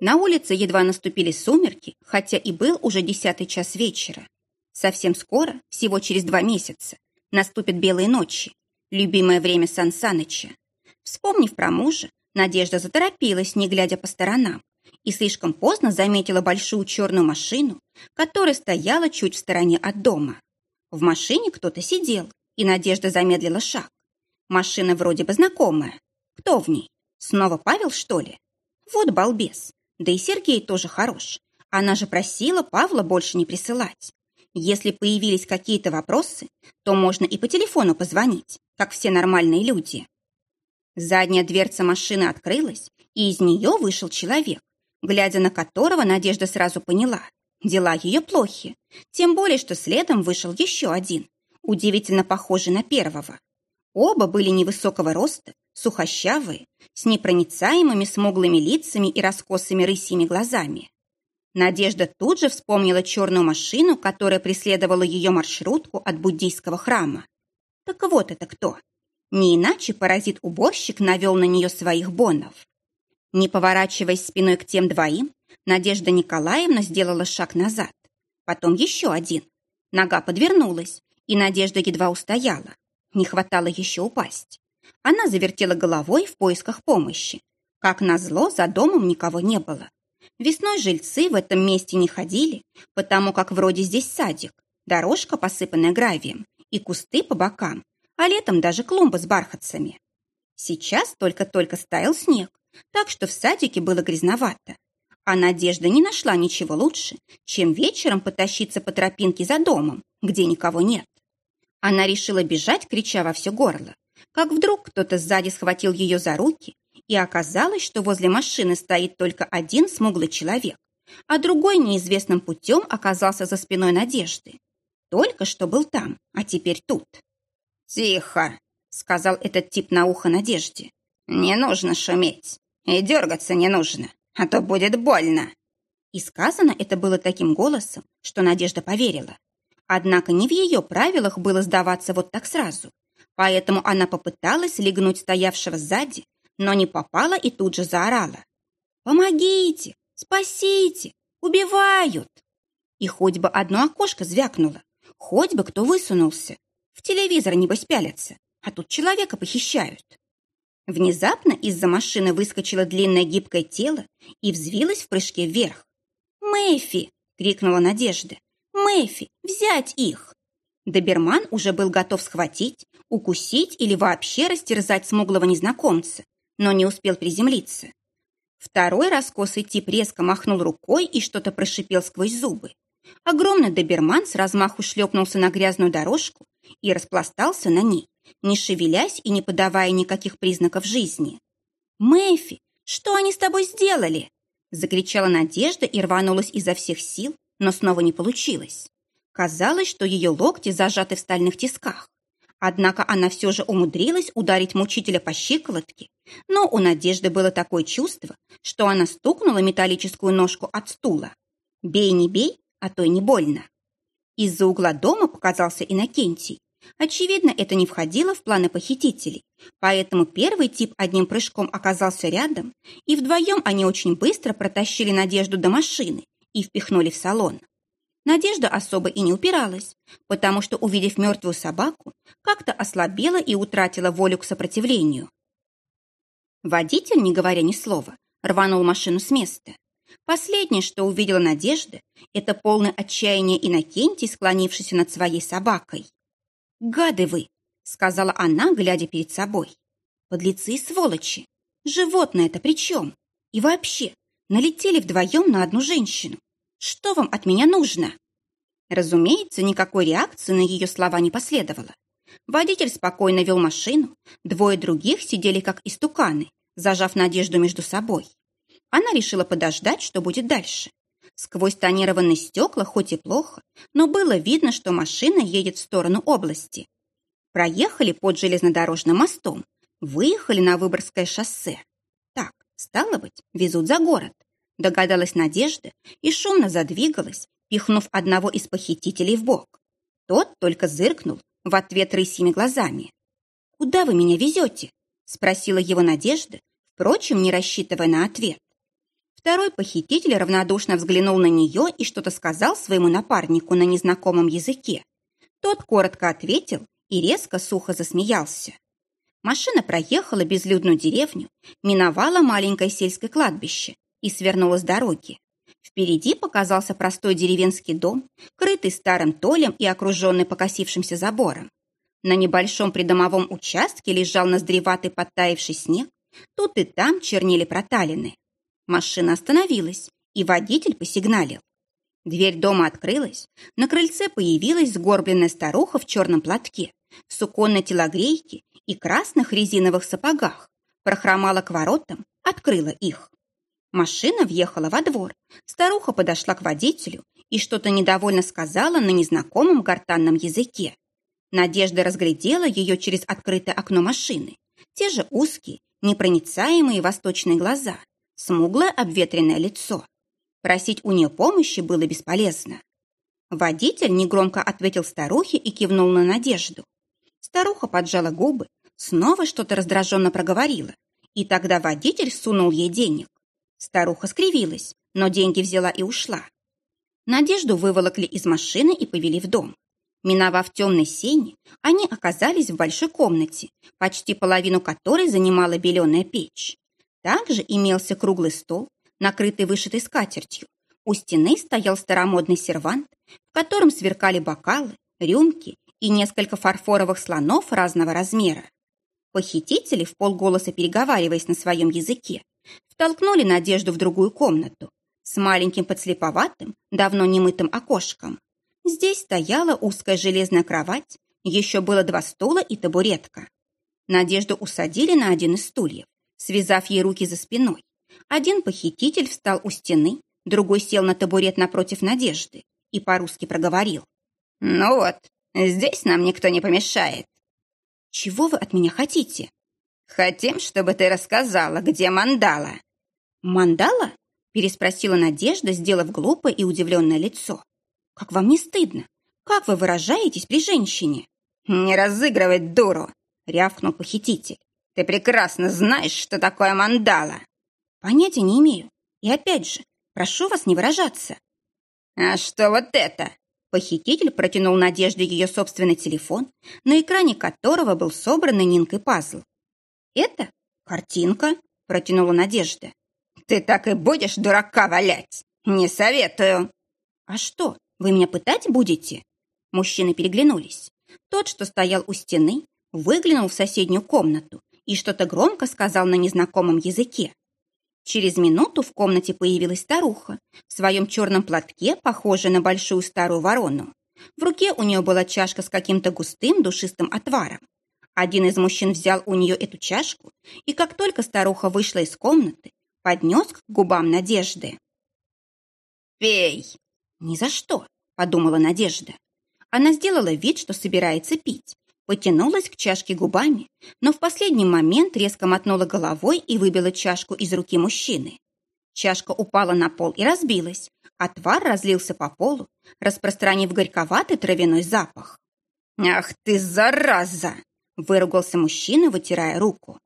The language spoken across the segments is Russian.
На улице едва наступили сумерки, хотя и был уже десятый час вечера. Совсем скоро, всего через два месяца, наступят белые ночи, любимое время Сан Саныча. Вспомнив про мужа, Надежда заторопилась, не глядя по сторонам, и слишком поздно заметила большую черную машину, которая стояла чуть в стороне от дома. В машине кто-то сидел, и Надежда замедлила шаг. Машина вроде бы знакомая. Кто в ней? Снова Павел, что ли? Вот балбес. Да и Сергей тоже хорош. Она же просила Павла больше не присылать. Если появились какие-то вопросы, то можно и по телефону позвонить, как все нормальные люди. Задняя дверца машины открылась, и из нее вышел человек, глядя на которого Надежда сразу поняла. Дела ее плохи, тем более, что следом вышел еще один, удивительно похожий на первого. Оба были невысокого роста, сухощавые, с непроницаемыми смуглыми лицами и раскосыми рысьими глазами. Надежда тут же вспомнила черную машину, которая преследовала ее маршрутку от буддийского храма. Так вот это кто? Не иначе паразит-уборщик навел на нее своих бонов. Не поворачиваясь спиной к тем двоим, Надежда Николаевна сделала шаг назад. Потом еще один. Нога подвернулась, и Надежда едва устояла. Не хватало еще упасть. Она завертела головой в поисках помощи. Как назло, за домом никого не было. Весной жильцы в этом месте не ходили, потому как вроде здесь садик, дорожка, посыпанная гравием, и кусты по бокам, а летом даже клумбы с бархатцами. Сейчас только-только стаял снег, так что в садике было грязновато. А Надежда не нашла ничего лучше, чем вечером потащиться по тропинке за домом, где никого нет. Она решила бежать, крича во все горло, как вдруг кто-то сзади схватил ее за руки, и оказалось, что возле машины стоит только один смуглый человек, а другой неизвестным путем оказался за спиной Надежды. Только что был там, а теперь тут. «Тихо!» — сказал этот тип на ухо Надежде. «Не нужно шуметь, и дергаться не нужно, а то будет больно». И сказано это было таким голосом, что Надежда поверила. Однако не в ее правилах было сдаваться вот так сразу. Поэтому она попыталась легнуть стоявшего сзади, но не попала и тут же заорала. «Помогите! Спасите! Убивают!» И хоть бы одно окошко звякнуло, хоть бы кто высунулся. В телевизор, небось, пялятся, а тут человека похищают. Внезапно из-за машины выскочило длинное гибкое тело и взвилось в прыжке вверх. «Мэйфи!» — крикнула Надежда. Мэфи, взять их!» Доберман уже был готов схватить, укусить или вообще растерзать смуглого незнакомца, но не успел приземлиться. Второй раскосый тип резко махнул рукой и что-то прошипел сквозь зубы. Огромный доберман с размаху шлепнулся на грязную дорожку и распластался на ней, не шевелясь и не подавая никаких признаков жизни. «Мэфи, что они с тобой сделали?» Закричала Надежда и рванулась изо всех сил, но снова не получилось. Казалось, что ее локти зажаты в стальных тисках. Однако она все же умудрилась ударить мучителя по щиколотке, но у Надежды было такое чувство, что она стукнула металлическую ножку от стула. «Бей, не бей, а то и не больно». Из-за угла дома показался Иннокентий. Очевидно, это не входило в планы похитителей, поэтому первый тип одним прыжком оказался рядом, и вдвоем они очень быстро протащили Надежду до машины, и впихнули в салон. Надежда особо и не упиралась, потому что, увидев мертвую собаку, как-то ослабела и утратила волю к сопротивлению. Водитель, не говоря ни слова, рванул машину с места. Последнее, что увидела Надежда, это полное отчаяние Иннокентий, склонившийся над своей собакой. «Гады вы!» — сказала она, глядя перед собой. «Подлецы и сволочи! Животное это при чем? И вообще, налетели вдвоем на одну женщину. Что вам от меня нужно?» Разумеется, никакой реакции на ее слова не последовало. Водитель спокойно вел машину, двое других сидели как истуканы, зажав надежду между собой. Она решила подождать, что будет дальше. Сквозь тонированные стекла, хоть и плохо, но было видно, что машина едет в сторону области. Проехали под железнодорожным мостом, выехали на Выборгское шоссе. Стало быть, везут за город догадалась Надежда и шумно задвигалась, пихнув одного из похитителей в бок. Тот только зыркнул в ответ рысьими глазами. «Куда вы меня везете?» — спросила его Надежда, впрочем, не рассчитывая на ответ. Второй похититель равнодушно взглянул на нее и что-то сказал своему напарнику на незнакомом языке. Тот коротко ответил и резко сухо засмеялся. Машина проехала безлюдную деревню, миновала маленькое сельское кладбище и свернула с дороги. Впереди показался простой деревенский дом, крытый старым толем и окруженный покосившимся забором. На небольшом придомовом участке лежал ноздреватый подтаивший снег, тут и там чернели проталины. Машина остановилась, и водитель посигналил. Дверь дома открылась, на крыльце появилась сгорбленная старуха в черном платке, в суконной телогрейке и красных резиновых сапогах, прохромала к воротам, открыла их. Машина въехала во двор, старуха подошла к водителю и что-то недовольно сказала на незнакомом гортанном языке. Надежда разглядела ее через открытое окно машины. Те же узкие, непроницаемые восточные глаза, смуглое обветренное лицо. Просить у нее помощи было бесполезно. Водитель негромко ответил старухе и кивнул на Надежду. Старуха поджала губы, снова что-то раздраженно проговорила, и тогда водитель сунул ей денег. Старуха скривилась, но деньги взяла и ушла. Надежду выволокли из машины и повели в дом. Миновав темной сени, они оказались в большой комнате, почти половину которой занимала беленая печь. Также имелся круглый стол, накрытый вышитой скатертью. У стены стоял старомодный сервант, в котором сверкали бокалы, рюмки и несколько фарфоровых слонов разного размера. Похитители, в полголоса переговариваясь на своем языке, втолкнули Надежду в другую комнату с маленьким подслеповатым, давно немытым окошком. Здесь стояла узкая железная кровать, еще было два стула и табуретка. Надежду усадили на один из стульев, связав ей руки за спиной. Один похититель встал у стены, другой сел на табурет напротив Надежды и по-русски проговорил. «Ну вот, здесь нам никто не помешает». «Чего вы от меня хотите?» «Хотим, чтобы ты рассказала, где мандала». «Мандала?» – переспросила Надежда, сделав глупое и удивленное лицо. Как вам не стыдно? Как вы выражаетесь при женщине? Не разыгрывать дуру, рявкнул похититель. Ты прекрасно знаешь, что такое мандала. Понятия не имею. И опять же, прошу вас не выражаться. А что вот это? Похититель протянул Надежде ее собственный телефон, на экране которого был собранный Нинкой пазл. «Это картинка», — протянула Надежда. «Ты так и будешь дурака валять? Не советую». «А что, вы меня пытать будете?» Мужчины переглянулись. Тот, что стоял у стены, выглянул в соседнюю комнату и что-то громко сказал на незнакомом языке. Через минуту в комнате появилась старуха в своем черном платке, похожая на большую старую ворону. В руке у нее была чашка с каким-то густым душистым отваром. Один из мужчин взял у нее эту чашку, и как только старуха вышла из комнаты, поднес к губам надежды. «Пей!» «Ни за что», — подумала Надежда. Она сделала вид, что собирается пить, потянулась к чашке губами, но в последний момент резко мотнула головой и выбила чашку из руки мужчины. Чашка упала на пол и разбилась. Отвар разлился по полу, распространив горьковатый травяной запах. «Ах ты, зараза!» – выругался мужчина, вытирая руку.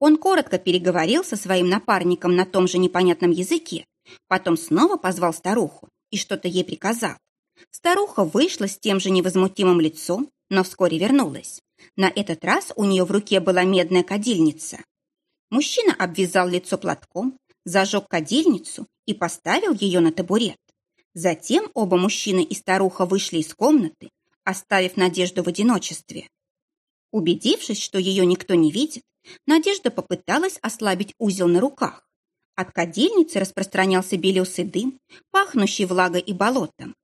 Он коротко переговорил со своим напарником на том же непонятном языке, потом снова позвал старуху и что-то ей приказал. Старуха вышла с тем же невозмутимым лицом, но вскоре вернулась. На этот раз у нее в руке была медная кадильница. Мужчина обвязал лицо платком, зажег кадильницу и поставил ее на табурет. Затем оба мужчины и старуха вышли из комнаты, оставив Надежду в одиночестве. Убедившись, что ее никто не видит, Надежда попыталась ослабить узел на руках. От кадильницы распространялся белесый дым, пахнущий влагой и болотом.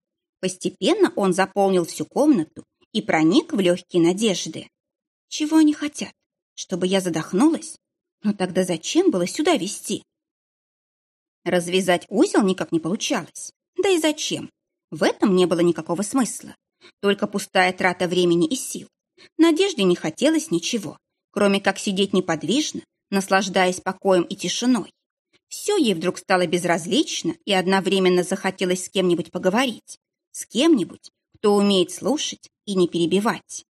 Постепенно он заполнил всю комнату и проник в легкие надежды. Чего они хотят? Чтобы я задохнулась? Но тогда зачем было сюда везти? Развязать узел никак не получалось. Да и зачем? В этом не было никакого смысла. Только пустая трата времени и сил. Надежде не хотелось ничего, кроме как сидеть неподвижно, наслаждаясь покоем и тишиной. Все ей вдруг стало безразлично и одновременно захотелось с кем-нибудь поговорить. С кем-нибудь, кто умеет слушать и не перебивать.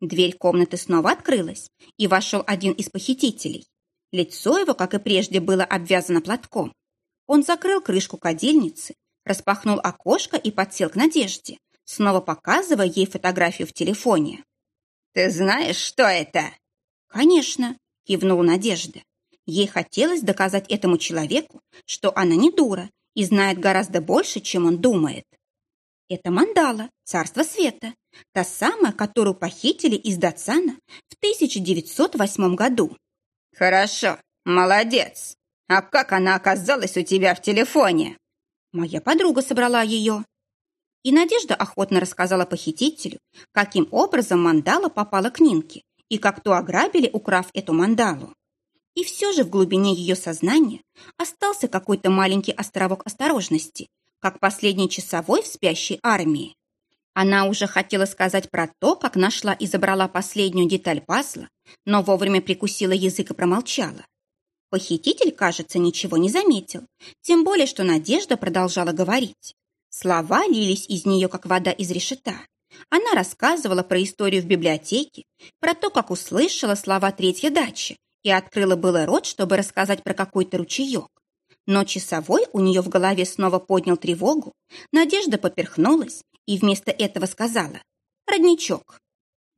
Дверь комнаты снова открылась, и вошел один из похитителей. Лицо его, как и прежде, было обвязано платком. Он закрыл крышку кадильницы, распахнул окошко и подсел к Надежде, снова показывая ей фотографию в телефоне. «Ты знаешь, что это?» «Конечно», — кивнула Надежда. Ей хотелось доказать этому человеку, что она не дура и знает гораздо больше, чем он думает. Это мандала, царство света, та самая, которую похитили из Дацана в 1908 году. Хорошо, молодец. А как она оказалась у тебя в телефоне? Моя подруга собрала ее. И Надежда охотно рассказала похитителю, каким образом мандала попала к Нинке и как то ограбили, украв эту мандалу. И все же в глубине ее сознания остался какой-то маленький островок осторожности, как последний часовой в спящей армии. Она уже хотела сказать про то, как нашла и забрала последнюю деталь пазла, но вовремя прикусила язык и промолчала. Похититель, кажется, ничего не заметил, тем более, что Надежда продолжала говорить. Слова лились из нее, как вода из решета. Она рассказывала про историю в библиотеке, про то, как услышала слова третья дачи и открыла было рот, чтобы рассказать про какой-то ручеек. Но часовой у нее в голове снова поднял тревогу, Надежда поперхнулась и вместо этого сказала «Родничок».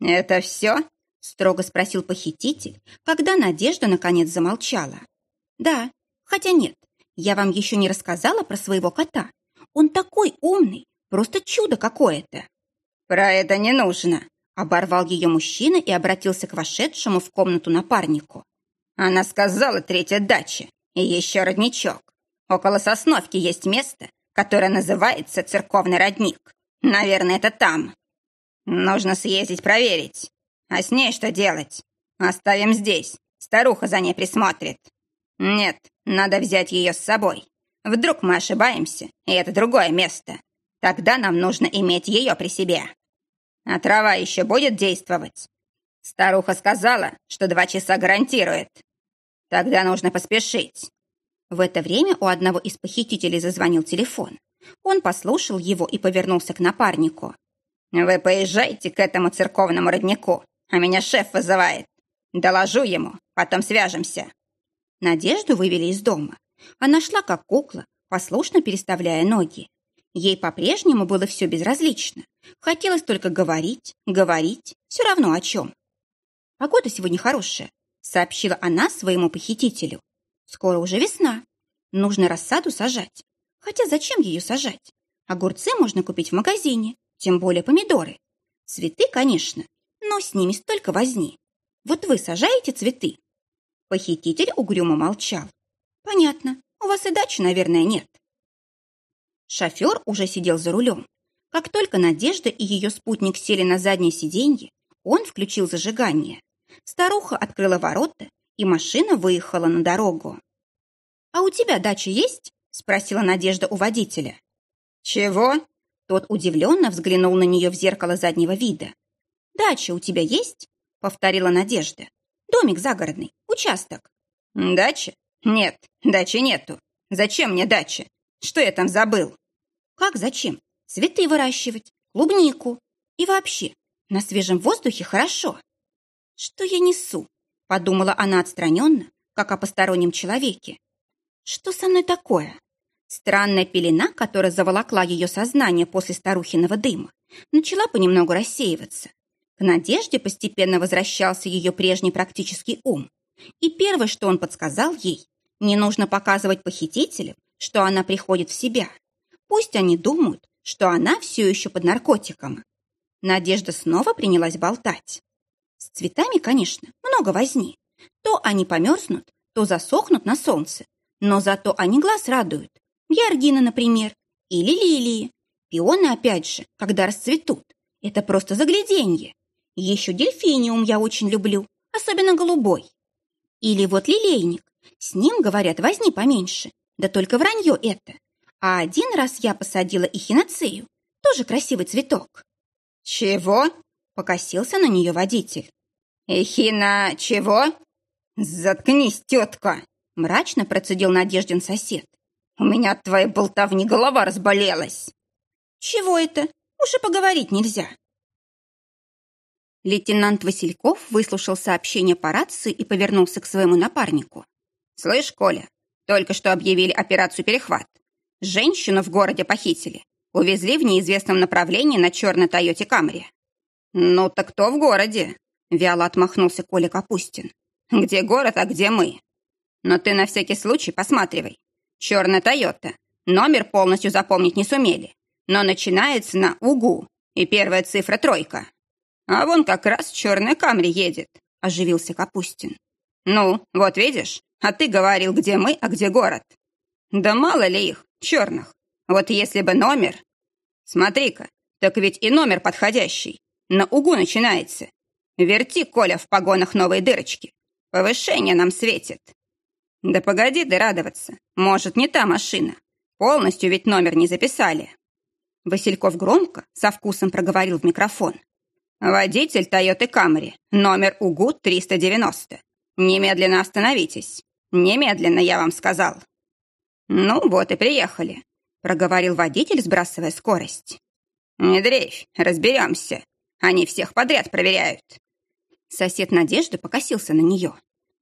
«Это все?» — строго спросил похититель, когда Надежда наконец замолчала. «Да, хотя нет, я вам еще не рассказала про своего кота. Он такой умный, просто чудо какое-то». «Про это не нужно», — оборвал ее мужчина и обратился к вошедшему в комнату напарнику. «Она сказала третья дача, и еще родничок. Около Сосновки есть место, которое называется Церковный родник. Наверное, это там. Нужно съездить проверить. А с ней что делать? Оставим здесь. Старуха за ней присмотрит. Нет, надо взять ее с собой. Вдруг мы ошибаемся, и это другое место. Тогда нам нужно иметь ее при себе. А трава еще будет действовать? Старуха сказала, что два часа гарантирует. Тогда нужно поспешить. В это время у одного из похитителей зазвонил телефон. Он послушал его и повернулся к напарнику. «Вы поезжайте к этому церковному роднику, а меня шеф вызывает. Доложу ему, потом свяжемся». Надежду вывели из дома. Она шла как кукла, послушно переставляя ноги. Ей по-прежнему было все безразлично. Хотелось только говорить, говорить, все равно о чем. «Погода сегодня хорошая», — сообщила она своему похитителю. Скоро уже весна. Нужно рассаду сажать. Хотя зачем ее сажать? Огурцы можно купить в магазине, тем более помидоры. Цветы, конечно, но с ними столько возни. Вот вы сажаете цветы?» Похититель угрюмо молчал. «Понятно, у вас и дачи, наверное, нет». Шофер уже сидел за рулем. Как только Надежда и ее спутник сели на заднее сиденье, он включил зажигание. Старуха открыла ворота и машина выехала на дорогу. «А у тебя дача есть?» – спросила Надежда у водителя. «Чего?» Тот удивленно взглянул на нее в зеркало заднего вида. «Дача у тебя есть?» – повторила Надежда. «Домик загородный, участок». «Дача? Нет, дачи нету. Зачем мне дача? Что я там забыл?» «Как зачем? Цветы выращивать, клубнику. И вообще, на свежем воздухе хорошо». «Что я несу?» Подумала она отстраненно, как о постороннем человеке. Что со мной такое? Странная пелена, которая заволокла ее сознание после старухиного дыма, начала понемногу рассеиваться. К надежде постепенно возвращался ее прежний практический ум. И первое, что он подсказал ей, не нужно показывать похитителям, что она приходит в себя. Пусть они думают, что она все еще под наркотиком. Надежда снова принялась болтать. С цветами, конечно, много возни. То они померзнут, то засохнут на солнце. Но зато они глаз радуют. Георгины, например, или лилии. Пионы, опять же, когда расцветут. Это просто загляденье. Еще дельфиниум я очень люблю, особенно голубой. Или вот лилейник. С ним, говорят, возни поменьше. Да только вранье это. А один раз я посадила эхиноцею. Тоже красивый цветок. «Чего?» — покосился на нее водитель. «Эхина чего?» «Заткнись, тетка!» — мрачно процедил Надеждин сосед. «У меня от твоей болтовни голова разболелась!» «Чего это? Уж и поговорить нельзя!» Лейтенант Васильков выслушал сообщение по рации и повернулся к своему напарнику. «Слышь, Коля, Только что объявили операцию «Перехват». Женщину в городе похитили. Увезли в неизвестном направлении на черной Тойоте Камри. «Ну так кто в городе?» — вяло отмахнулся Коля Капустин. «Где город, а где мы?» «Но ты на всякий случай посматривай. Черная Тойота. Номер полностью запомнить не сумели, но начинается на УГУ, и первая цифра тройка. А вон как раз черная Камри едет», — оживился Капустин. «Ну, вот видишь, а ты говорил, где мы, а где город. Да мало ли их, черных. Вот если бы номер... Смотри-ка, так ведь и номер подходящий. На угу начинается. Верти, Коля, в погонах новые дырочки. Повышение нам светит. Да погоди ты радоваться. Может, не та машина. Полностью ведь номер не записали. Васильков громко, со вкусом проговорил в микрофон. Водитель Тойоты Камри, номер УГУ 390. Немедленно остановитесь. Немедленно, я вам сказал. Ну, вот и приехали, проговорил водитель, сбрасывая скорость. Не дрейфь, разберемся. Они всех подряд проверяют. Сосед Надежды покосился на нее.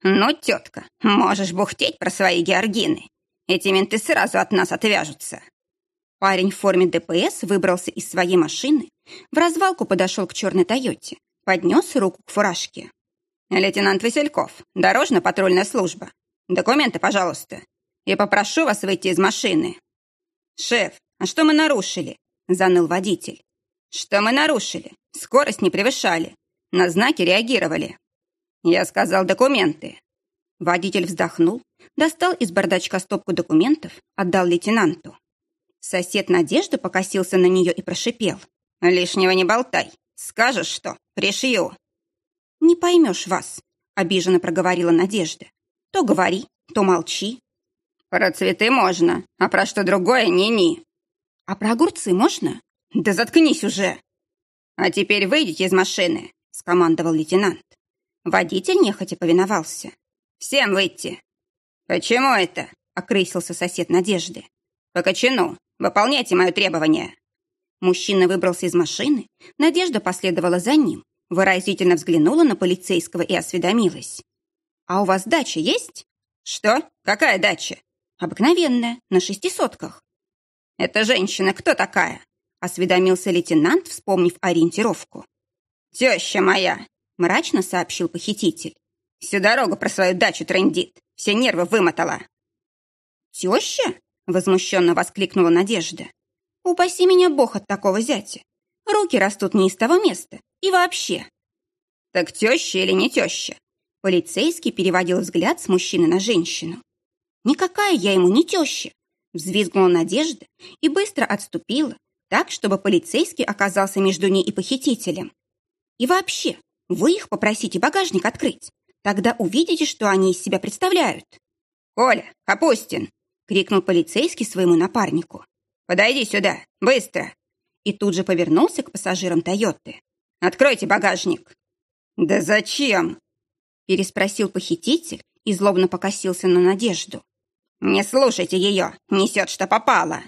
«Ну, тетка, можешь бухтеть про свои георгины. Эти менты сразу от нас отвяжутся». Парень в форме ДПС выбрался из своей машины, в развалку подошел к черной Тойоте, поднес руку к фуражке. «Лейтенант Васильков, дорожно-патрульная служба. Документы, пожалуйста. Я попрошу вас выйти из машины». «Шеф, а что мы нарушили?» — заныл водитель. «Что мы нарушили? Скорость не превышали. На знаки реагировали». «Я сказал документы». Водитель вздохнул, достал из бардачка стопку документов, отдал лейтенанту. Сосед Надежда покосился на нее и прошипел. «Лишнего не болтай. Скажешь что, пришью». «Не поймешь вас», — обиженно проговорила Надежда. То говори, то молчи. Про цветы можно, а про что другое ни-ни. А про огурцы можно? Да заткнись уже. А теперь выйдите из машины, скомандовал лейтенант. Водитель нехотя повиновался. Всем выйти. Почему это? окрысился сосед Надежды. По. Выполняйте мое требование. Мужчина выбрался из машины, Надежда последовала за ним, выразительно взглянула на полицейского и осведомилась. «А у вас дача есть?» «Что? Какая дача?» «Обыкновенная, на шести сотках». «Эта женщина кто такая?» Осведомился лейтенант, вспомнив ориентировку. «Теща моя!» Мрачно сообщил похититель. «Всю дорогу про свою дачу трендит. Все нервы вымотала». «Теща?» Возмущенно воскликнула Надежда. «Упаси меня Бог от такого зятя. Руки растут не из того места. И вообще». «Так теща или не теща?» Полицейский переводил взгляд с мужчины на женщину. «Никакая я ему не теща!» Взвизгнула Надежда и быстро отступила, так, чтобы полицейский оказался между ней и похитителем. «И вообще, вы их попросите багажник открыть. Тогда увидите, что они из себя представляют». «Коля, Капустин!» — крикнул полицейский своему напарнику. «Подойди сюда, быстро!» И тут же повернулся к пассажирам «Тойоты». «Откройте багажник!» «Да зачем?» переспросил похититель и злобно покосился на Надежду. «Не слушайте ее, несет, что попало!»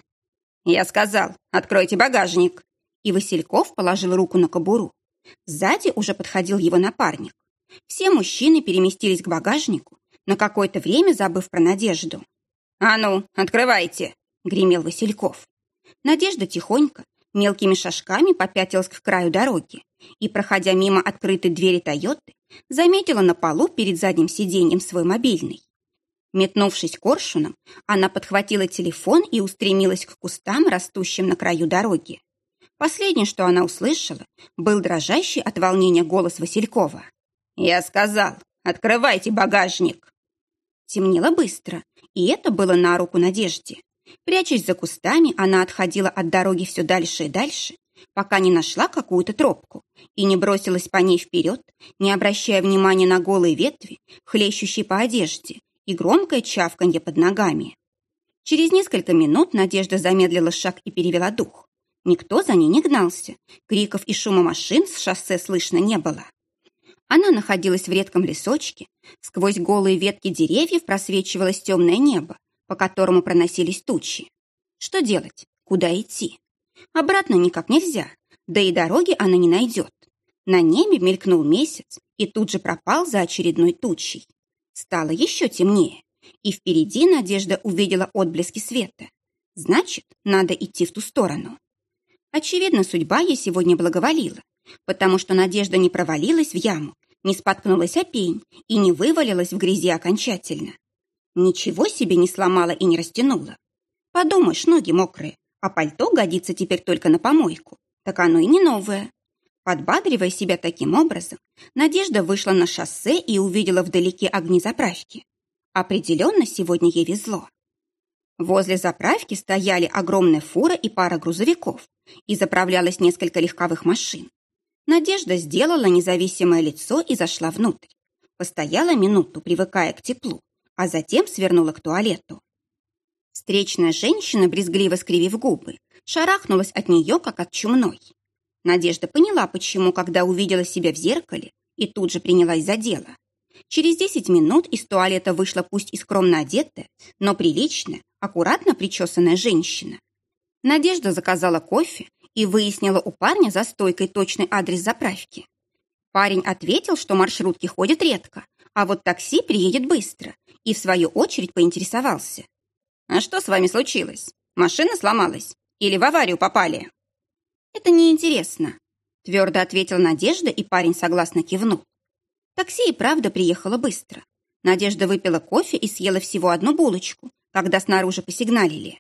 Я сказал, откройте багажник. И Васильков положил руку на кобуру. Сзади уже подходил его напарник. Все мужчины переместились к багажнику, на какое-то время забыв про Надежду. «А ну, открывайте!» — гремел Васильков. Надежда тихонько, мелкими шажками попятилась к краю дороги и, проходя мимо открытой двери Тойоты, заметила на полу перед задним сиденьем свой мобильный. Метнувшись коршуном, она подхватила телефон и устремилась к кустам, растущим на краю дороги. Последнее, что она услышала, был дрожащий от волнения голос Василькова. «Я сказал, открывайте багажник!» Темнело быстро, и это было на руку Надежде. Прячась за кустами, она отходила от дороги все дальше и дальше, пока не нашла какую-то тропку и не бросилась по ней вперед, не обращая внимания на голые ветви, хлещущие по одежде, и громкое чавканье под ногами. Через несколько минут Надежда замедлила шаг и перевела дух. Никто за ней не гнался, криков и шума машин с шоссе слышно не было. Она находилась в редком лесочке, сквозь голые ветки деревьев просвечивалось темное небо, по которому проносились тучи. Что делать? Куда идти? Обратно никак нельзя, да и дороги она не найдет. На небе мелькнул месяц и тут же пропал за очередной тучей. Стало еще темнее, и впереди Надежда увидела отблески света. Значит, надо идти в ту сторону. Очевидно, судьба ей сегодня благоволила, потому что Надежда не провалилась в яму, не споткнулась о пень и не вывалилась в грязи окончательно. Ничего себе не сломала и не растянула. Подумаешь, ноги мокрые, а пальто годится теперь только на помойку. Так оно и не новое. Подбадривая себя таким образом, Надежда вышла на шоссе и увидела вдалеке огни заправки. Определенно сегодня ей везло. Возле заправки стояли огромная фура и пара грузовиков, и заправлялось несколько легковых машин. Надежда сделала независимое лицо и зашла внутрь. Постояла минуту, привыкая к теплу, а затем свернула к туалету. Встречная женщина, брезгливо скривив губы, шарахнулась от нее, как от чумной. Надежда поняла, почему, когда увидела себя в зеркале, и тут же принялась за дело. Через десять минут из туалета вышла пусть и скромно одетая, но приличная, аккуратно причесанная женщина. Надежда заказала кофе и выяснила у парня за стойкой точный адрес заправки. Парень ответил, что маршрутки ходят редко, а вот такси приедет быстро, и в свою очередь поинтересовался. «А что с вами случилось? Машина сломалась? Или в аварию попали?» «Это неинтересно», — твердо ответила Надежда, и парень согласно кивнул. Такси и правда приехало быстро. Надежда выпила кофе и съела всего одну булочку, когда снаружи посигналили.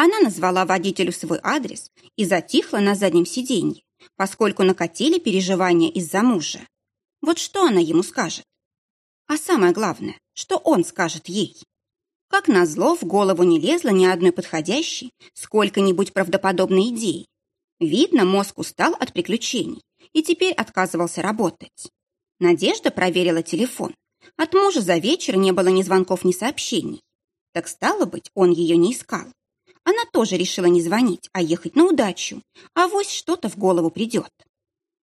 Она назвала водителю свой адрес и затихла на заднем сиденье, поскольку накатили переживания из-за мужа. Вот что она ему скажет? А самое главное, что он скажет ей? Как назло, в голову не лезло ни одной подходящей, сколько-нибудь правдоподобной идеи. Видно, мозг устал от приключений и теперь отказывался работать. Надежда проверила телефон. От мужа за вечер не было ни звонков, ни сообщений. Так стало быть, он ее не искал. Она тоже решила не звонить, а ехать на удачу, а вось что-то в голову придет.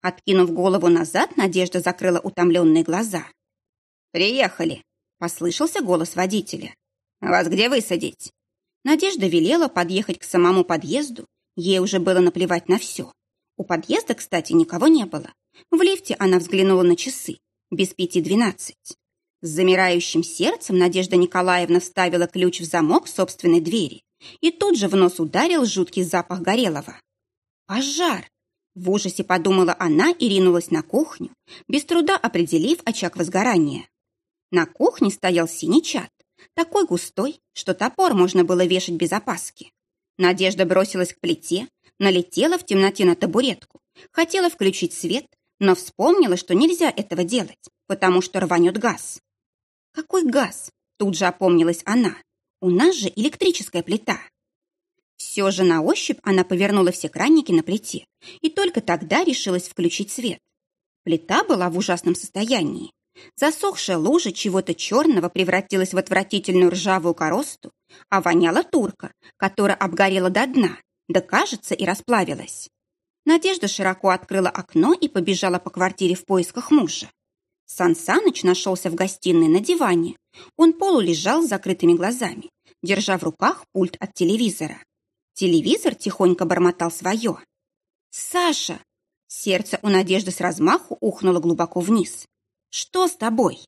Откинув голову назад, Надежда закрыла утомленные глаза. «Приехали», — послышался голос водителя. «Вас где высадить?» Надежда велела подъехать к самому подъезду. Ей уже было наплевать на все. У подъезда, кстати, никого не было. В лифте она взглянула на часы. Без пяти двенадцать. С замирающим сердцем Надежда Николаевна вставила ключ в замок собственной двери. И тут же в нос ударил жуткий запах горелого. «Пожар!» В ужасе подумала она и ринулась на кухню, без труда определив очаг возгорания. На кухне стоял синий чад, такой густой, что топор можно было вешать без опаски. Надежда бросилась к плите, налетела в темноте на табуретку, хотела включить свет, но вспомнила, что нельзя этого делать, потому что рванет газ. «Какой газ?» – тут же опомнилась она. «У нас же электрическая плита». Все же на ощупь она повернула все краники на плите и только тогда решилась включить свет. Плита была в ужасном состоянии. Засохшая лужа чего-то черного превратилась в отвратительную ржавую коросту, а воняла турка, которая обгорела до дна, да, кажется, и расплавилась. Надежда широко открыла окно и побежала по квартире в поисках мужа. Сан Саныч нашелся в гостиной на диване. Он полулежал с закрытыми глазами, держа в руках пульт от телевизора. Телевизор тихонько бормотал свое. «Саша!» Сердце у Надежды с размаху ухнуло глубоко вниз. Что с тобой?»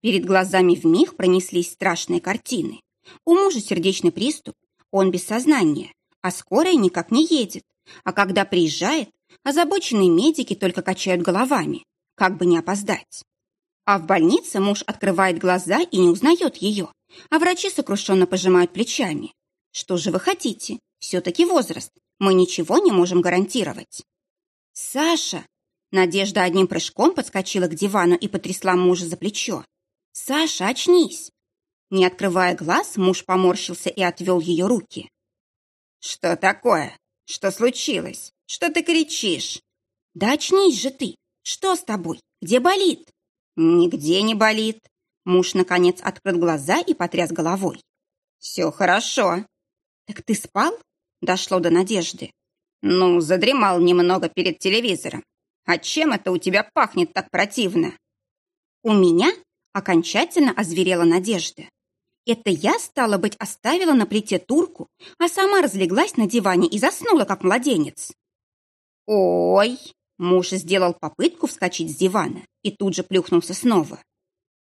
Перед глазами вмиг пронеслись страшные картины. У мужа сердечный приступ, он без сознания, а скорая никак не едет. А когда приезжает, озабоченные медики только качают головами, как бы не опоздать. А в больнице муж открывает глаза и не узнает ее, а врачи сокрушенно пожимают плечами. Что же вы хотите? Все-таки возраст. Мы ничего не можем гарантировать. «Саша!» Надежда одним прыжком подскочила к дивану и потрясла мужа за плечо. «Саша, очнись!» Не открывая глаз, муж поморщился и отвел ее руки. «Что такое? Что случилось? Что ты кричишь?» «Да очнись же ты! Что с тобой? Где болит?» «Нигде не болит». Муж, наконец, открыл глаза и потряс головой. «Все хорошо». «Так ты спал?» Дошло до надежды. «Ну, задремал немного перед телевизором. А чем это у тебя пахнет так противно? У меня окончательно озверела надежда. Это я, стало быть, оставила на плите турку, а сама разлеглась на диване и заснула, как младенец. Ой! Муж сделал попытку вскочить с дивана и тут же плюхнулся снова.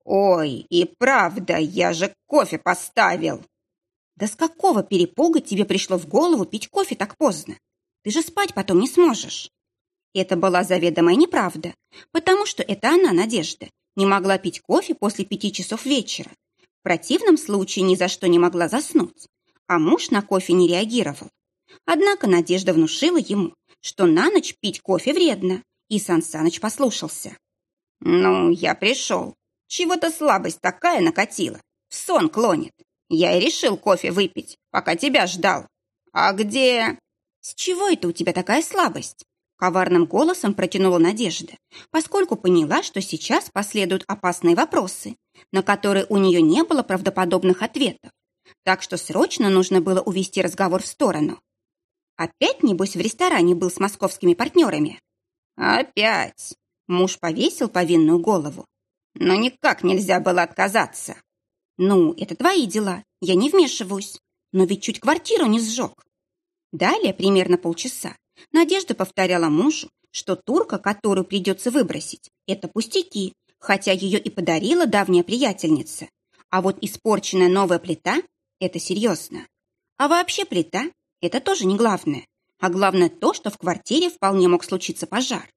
«Ой, и правда, я же кофе поставил!» «Да с какого перепуга тебе пришло в голову пить кофе так поздно? Ты же спать потом не сможешь». Это была заведомая неправда, потому что это она, Надежда, не могла пить кофе после пяти часов вечера. В противном случае ни за что не могла заснуть, а муж на кофе не реагировал. Однако Надежда внушила ему, что на ночь пить кофе вредно, и Сан Саныч послушался. «Ну, я пришел. Чего-то слабость такая накатила. В сон клонит. Я и решил кофе выпить, пока тебя ждал. А где...» «С чего это у тебя такая слабость?» Коварным голосом протянула Надежда, поскольку поняла, что сейчас последуют опасные вопросы, на которые у нее не было правдоподобных ответов. Так что срочно нужно было увести разговор в сторону. Опять, небось, в ресторане был с московскими партнерами? Опять. Муж повесил повинную голову. Но никак нельзя было отказаться. Ну, это твои дела, я не вмешиваюсь. Но ведь чуть квартиру не сжег. Далее, примерно полчаса, Надежда повторяла мужу, что турка, которую придется выбросить, это пустяки, хотя ее и подарила давняя приятельница. А вот испорченная новая плита – это серьезно. А вообще плита – это тоже не главное. А главное то, что в квартире вполне мог случиться пожар.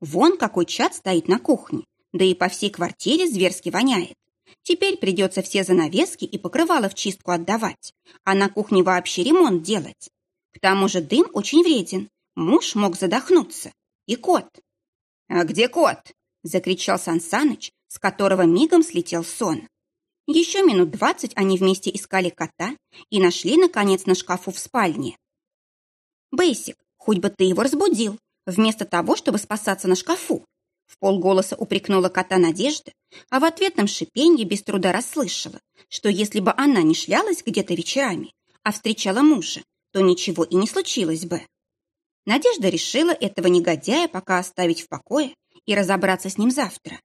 Вон какой чат стоит на кухне, да и по всей квартире зверски воняет. Теперь придется все занавески и покрывало в чистку отдавать, а на кухне вообще ремонт делать. К тому же дым очень вреден, Муж мог задохнуться. И кот. «А где кот?» — закричал Сансаныч, с которого мигом слетел сон. Еще минут двадцать они вместе искали кота и нашли, наконец, на шкафу в спальне. «Бейсик, хоть бы ты его разбудил, вместо того, чтобы спасаться на шкафу!» В полголоса упрекнула кота Надежда, а в ответном шипенье без труда расслышала, что если бы она не шлялась где-то вечерами, а встречала мужа, то ничего и не случилось бы. Надежда решила этого негодяя пока оставить в покое и разобраться с ним завтра.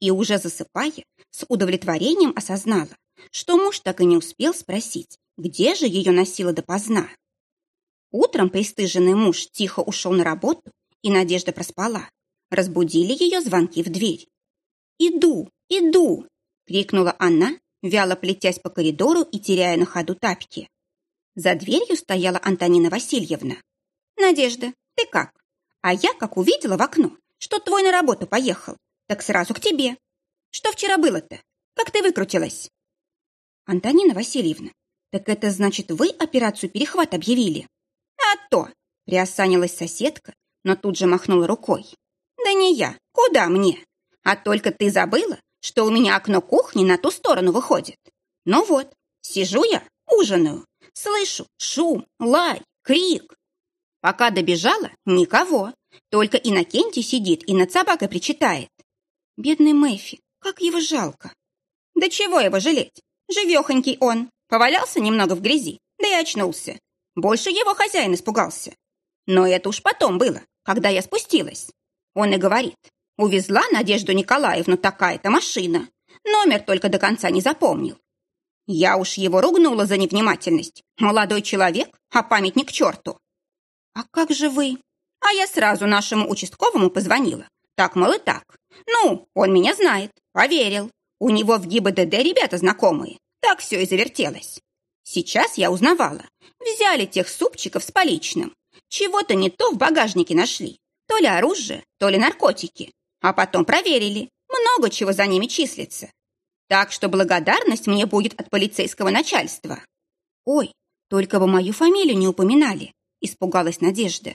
И уже засыпая, с удовлетворением осознала, что муж так и не успел спросить, где же ее носило допоздна. Утром пристыженный муж тихо ушел на работу, и Надежда проспала. Разбудили ее звонки в дверь. «Иду, иду!» — крикнула она, вяло плетясь по коридору и теряя на ходу тапки. За дверью стояла Антонина Васильевна. «Надежда, ты как? А я, как увидела в окно, что твой на работу поехал, так сразу к тебе. Что вчера было-то? Как ты выкрутилась?» «Антонина Васильевна, так это значит, вы операцию перехват объявили?» «А то!» — приосанилась соседка, но тут же махнула рукой. «Да не я, куда мне? А только ты забыла, что у меня окно кухни на ту сторону выходит. Ну вот, сижу я, ужинаю, слышу шум, лай, крик. Пока добежала, никого. Только Иннокентий сидит и над собакой причитает. Бедный Мэфи, как его жалко. Да чего его жалеть? Живехонький он. Повалялся немного в грязи, да и очнулся. Больше его хозяин испугался. Но это уж потом было, когда я спустилась. Он и говорит, увезла Надежду Николаевну такая-то машина. Номер только до конца не запомнил. Я уж его ругнула за невнимательность. Молодой человек, а памятник черту. «А как же вы?» А я сразу нашему участковому позвонила. Так, мол, и так. Ну, он меня знает, поверил. У него в ГИБДД ребята знакомые. Так все и завертелось. Сейчас я узнавала. Взяли тех супчиков с поличным. Чего-то не то в багажнике нашли. То ли оружие, то ли наркотики. А потом проверили. Много чего за ними числится. Так что благодарность мне будет от полицейского начальства. Ой, только бы мою фамилию не упоминали испугалась Надежда.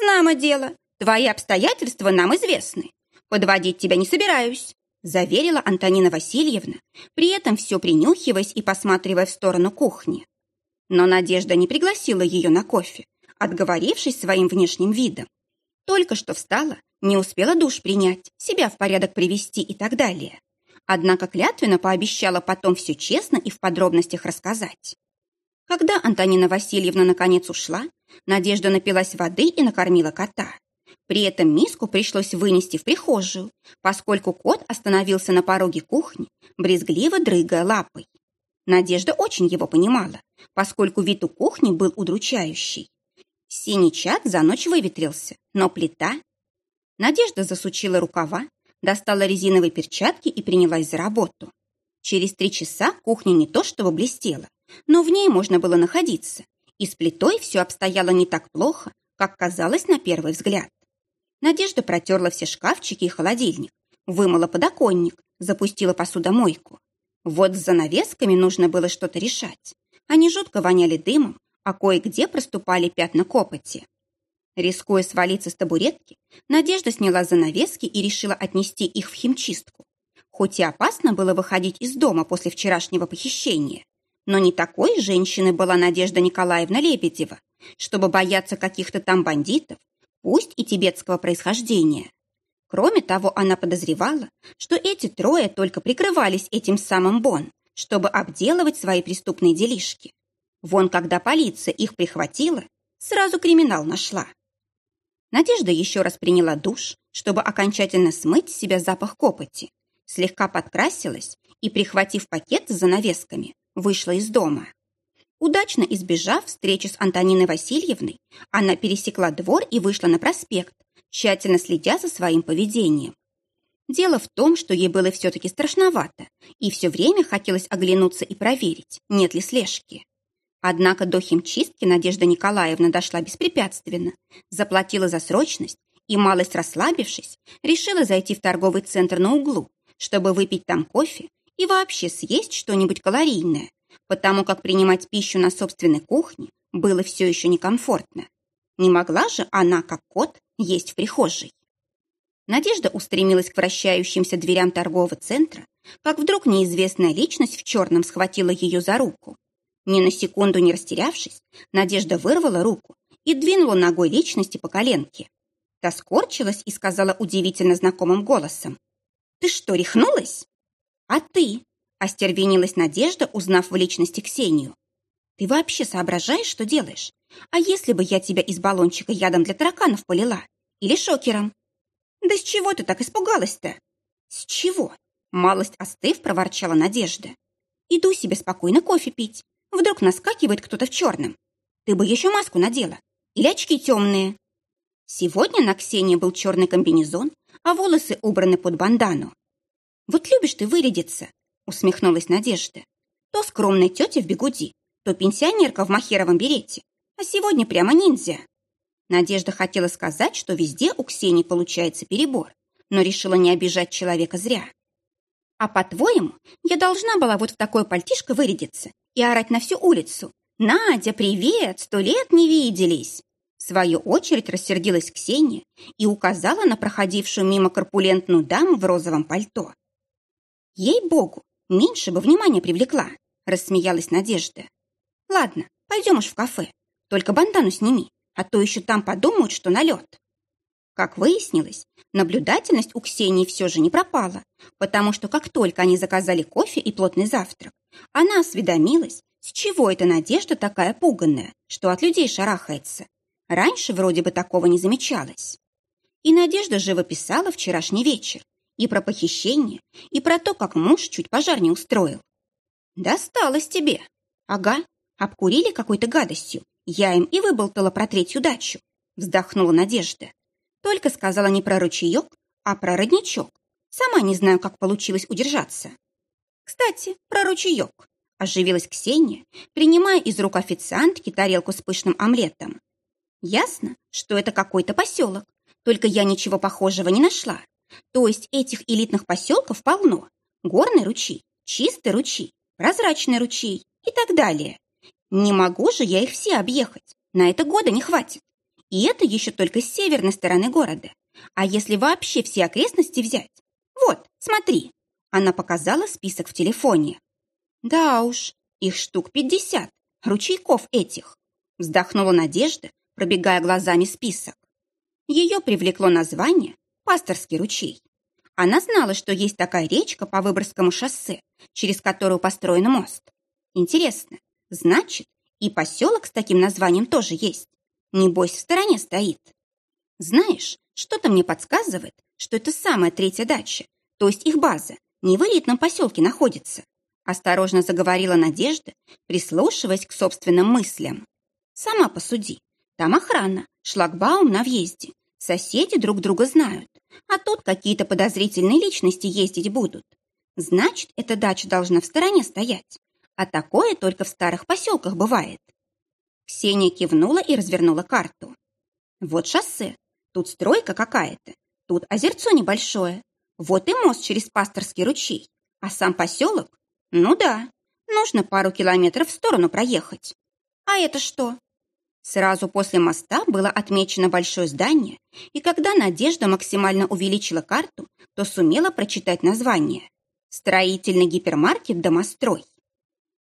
«Знамо дело. Твои обстоятельства нам известны. Подводить тебя не собираюсь», заверила Антонина Васильевна, при этом все принюхиваясь и посматривая в сторону кухни. Но Надежда не пригласила ее на кофе, отговорившись своим внешним видом. Только что встала, не успела душ принять, себя в порядок привести и так далее. Однако клятвенно пообещала потом все честно и в подробностях рассказать. Когда Антонина Васильевна наконец ушла, Надежда напилась воды и накормила кота. При этом миску пришлось вынести в прихожую, поскольку кот остановился на пороге кухни, брезгливо дрыгая лапой. Надежда очень его понимала, поскольку вид у кухни был удручающий. Синий чад за ночь выветрился, но плита... Надежда засучила рукава, достала резиновые перчатки и принялась за работу. Через три часа кухня не то чтобы блестела, но в ней можно было находиться, и с плитой все обстояло не так плохо, как казалось на первый взгляд. Надежда протерла все шкафчики и холодильник, вымыла подоконник, запустила посудомойку. Вот с занавесками нужно было что-то решать. Они жутко воняли дымом, а кое-где проступали пятна копоти. Рискуя свалиться с табуретки, Надежда сняла занавески и решила отнести их в химчистку. Хоть и опасно было выходить из дома после вчерашнего похищения, но не такой женщиной была Надежда Николаевна Лебедева, чтобы бояться каких-то там бандитов, пусть и тибетского происхождения. Кроме того, она подозревала, что эти трое только прикрывались этим самым Бон, чтобы обделывать свои преступные делишки. Вон, когда полиция их прихватила, сразу криминал нашла. Надежда еще раз приняла душ, чтобы окончательно смыть с себя запах копоти, слегка подкрасилась и, прихватив пакет с занавесками, вышла из дома. Удачно избежав встречи с Антониной Васильевной, она пересекла двор и вышла на проспект, тщательно следя за своим поведением. Дело в том, что ей было все-таки страшновато, и все время хотелось оглянуться и проверить, нет ли слежки. Однако до химчистки Надежда Николаевна дошла беспрепятственно, заплатила за срочность и, малость расслабившись, решила зайти в торговый центр на углу, чтобы выпить там кофе и вообще съесть что-нибудь калорийное, потому как принимать пищу на собственной кухне было все еще некомфортно. Не могла же она, как кот, есть в прихожей. Надежда устремилась к вращающимся дверям торгового центра, как вдруг неизвестная личность в черном схватила ее за руку. Ни на секунду не растерявшись, Надежда вырвала руку и двинула ногой личности по коленке. Та скорчилась и сказала удивительно знакомым голосом. «Ты что, рехнулась?» «А ты?» – остервенилась Надежда, узнав в личности Ксению. «Ты вообще соображаешь, что делаешь? А если бы я тебя из баллончика ядом для тараканов полила? Или шокером?» «Да с чего ты так испугалась-то?» «С чего?» – малость остыв, проворчала Надежда. «Иду себе спокойно кофе пить. Вдруг наскакивает кто-то в черном. Ты бы еще маску надела. Или очки темные». Сегодня на Ксении был черный комбинезон, а волосы убраны под бандану. «Вот любишь ты вырядиться», — усмехнулась Надежда. «То скромная тетя в бегуди, то пенсионерка в махеровом берете, а сегодня прямо ниндзя». Надежда хотела сказать, что везде у Ксении получается перебор, но решила не обижать человека зря. «А по-твоему, я должна была вот в такое пальтишко вырядиться и орать на всю улицу? Надя, привет, сто лет не виделись!» свою очередь рассердилась Ксения и указала на проходившую мимо корпулентную даму в розовом пальто. «Ей-богу, меньше бы внимания привлекла», — рассмеялась Надежда. «Ладно, пойдем уж в кафе. Только бандану сними, а то еще там подумают, что налет». Как выяснилось, наблюдательность у Ксении все же не пропала, потому что как только они заказали кофе и плотный завтрак, она осведомилась, с чего эта Надежда такая пуганная, что от людей шарахается. Раньше вроде бы такого не замечалось. И Надежда живо писала вчерашний вечер. И про похищение, и про то, как муж чуть пожар не устроил. Досталось тебе. Ага, обкурили какой-то гадостью. Я им и выболтала про третью дачу. Вздохнула Надежда. Только сказала не про ручеек, а про родничок. Сама не знаю, как получилось удержаться. Кстати, про ручеек. Оживилась Ксения, принимая из рук официантки тарелку с пышным омлетом. Ясно, что это какой-то поселок, только я ничего похожего не нашла. То есть этих элитных поселков полно. Горный ручей, чистый ручей, прозрачный ручей и так далее. Не могу же я их все объехать. На это года не хватит. И это еще только с северной стороны города. А если вообще все окрестности взять? Вот, смотри. Она показала список в телефоне. Да уж, их штук пятьдесят, ручейков этих. Вздохнула Надежда, пробегая глазами список. Ее привлекло название «Пасторский ручей». Она знала, что есть такая речка по Выборгскому шоссе, через которую построен мост. Интересно, значит, и поселок с таким названием тоже есть. Небось, в стороне стоит. Знаешь, что-то мне подсказывает, что это самая третья дача, то есть их база, не в элитном поселке находится. Осторожно заговорила Надежда, прислушиваясь к собственным мыслям. Сама посуди, там охрана, шлагбаум на въезде. Соседи друг друга знают. А тут какие-то подозрительные личности ездить будут. Значит, эта дача должна в стороне стоять, а такое только в старых поселках бывает. Ксения кивнула и развернула карту. Вот шоссе, тут стройка какая-то, тут озерцо небольшое, вот и мост через Пасторский ручей, а сам поселок? Ну да, нужно пару километров в сторону проехать. А это что? Сразу после моста было отмечено большое здание, и когда Надежда максимально увеличила карту, то сумела прочитать название. Строительный гипермаркет «Домострой».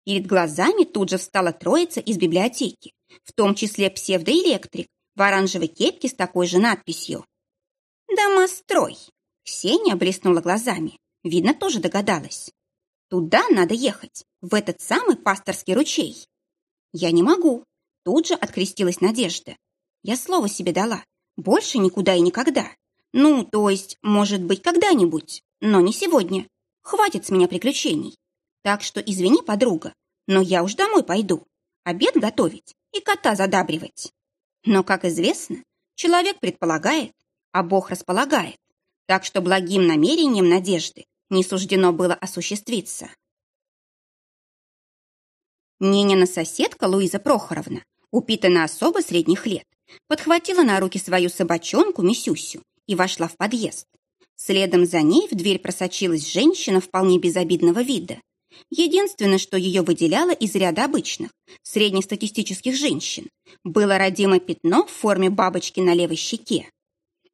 Перед глазами тут же встала троица из библиотеки, в том числе псевдоэлектрик в оранжевой кепке с такой же надписью. «Домострой!» Ксения блеснула глазами. Видно, тоже догадалась. «Туда надо ехать, в этот самый пасторский ручей». «Я не могу», Тут же открестилась Надежда. Я слово себе дала. Больше никуда и никогда. Ну, то есть, может быть, когда-нибудь, но не сегодня. Хватит с меня приключений. Так что извини, подруга, но я уж домой пойду. Обед готовить и кота задабривать. Но, как известно, человек предполагает, а Бог располагает. Так что благим намерением надежды не суждено было осуществиться. Нинина соседка Луиза Прохоровна, упитанная особо средних лет, подхватила на руки свою собачонку Мисюсю и вошла в подъезд. Следом за ней в дверь просочилась женщина вполне безобидного вида. Единственное, что ее выделяло из ряда обычных, среднестатистических женщин, было родимое пятно в форме бабочки на левой щеке.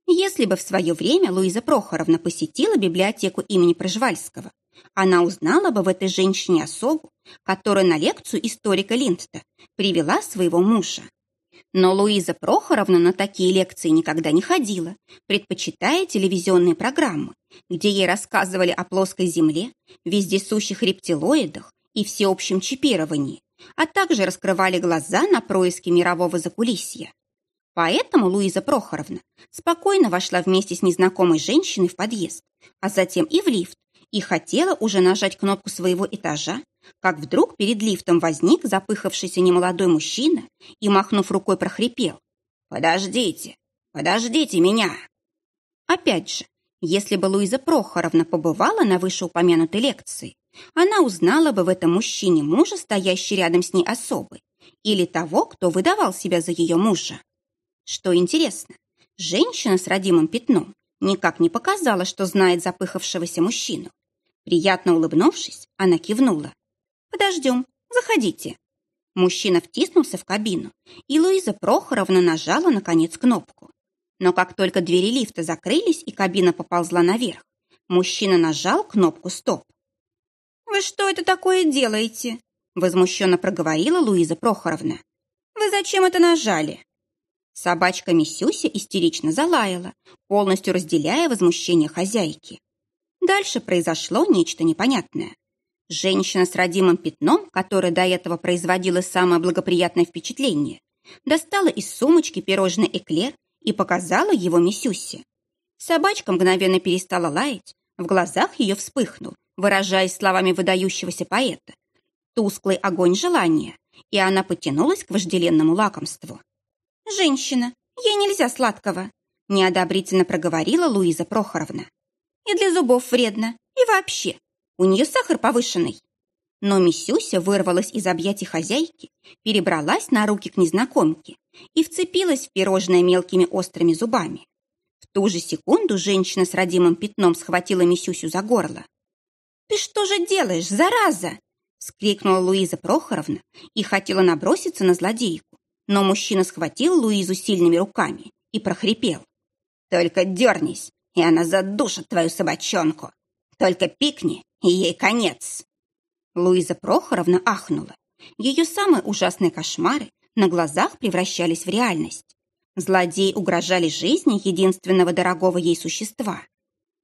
Если бы в свое время Луиза Прохоровна посетила библиотеку имени Прожвальского, она узнала бы в этой женщине особу, которая на лекцию историка Линдта привела своего мужа. Но Луиза Прохоровна на такие лекции никогда не ходила, предпочитая телевизионные программы, где ей рассказывали о плоской земле, вездесущих рептилоидах и всеобщем чипировании, а также раскрывали глаза на происки мирового закулисья. Поэтому Луиза Прохоровна спокойно вошла вместе с незнакомой женщиной в подъезд, а затем и в лифт, и хотела уже нажать кнопку своего этажа, как вдруг перед лифтом возник запыхавшийся немолодой мужчина и, махнув рукой, прохрипел. «Подождите, подождите меня!» Опять же, если бы Луиза Прохоровна побывала на вышеупомянутой лекции, она узнала бы в этом мужчине мужа, стоящий рядом с ней особой, или того, кто выдавал себя за ее мужа. Что интересно, женщина с родимым пятном никак не показала, что знает запыхавшегося мужчину, Приятно улыбнувшись, она кивнула. «Подождем, заходите». Мужчина втиснулся в кабину, и Луиза Прохоровна нажала, наконец, кнопку. Но как только двери лифта закрылись и кабина поползла наверх, мужчина нажал кнопку «Стоп». «Вы что это такое делаете?» возмущенно проговорила Луиза Прохоровна. «Вы зачем это нажали?» Собачка Мисюся истерично залаяла, полностью разделяя возмущение хозяйки. Дальше произошло нечто непонятное. Женщина с родимым пятном, которая до этого производила самое благоприятное впечатление, достала из сумочки пирожный эклер и показала его Мисюсе. Собачка мгновенно перестала лаять, в глазах ее вспыхнул, выражаясь словами выдающегося поэта, тусклый огонь желания, и она потянулась к вожделенному лакомству. «Женщина, ей нельзя сладкого», неодобрительно проговорила Луиза Прохоровна. И для зубов вредно. И вообще, у нее сахар повышенный. Но Мисюся вырвалась из объятий хозяйки, перебралась на руки к незнакомке и вцепилась в пирожное мелкими острыми зубами. В ту же секунду женщина с родимым пятном схватила Мисюсю за горло. «Ты что же делаешь, зараза?» — скрикнула Луиза Прохоровна и хотела наброситься на злодейку, но мужчина схватил Луизу сильными руками и прохрипел. «Только дернись, и она задушит твою собачонку. Только пикни, и ей конец». Луиза Прохоровна ахнула. Ее самые ужасные кошмары на глазах превращались в реальность. Злодеи угрожали жизни единственного дорогого ей существа.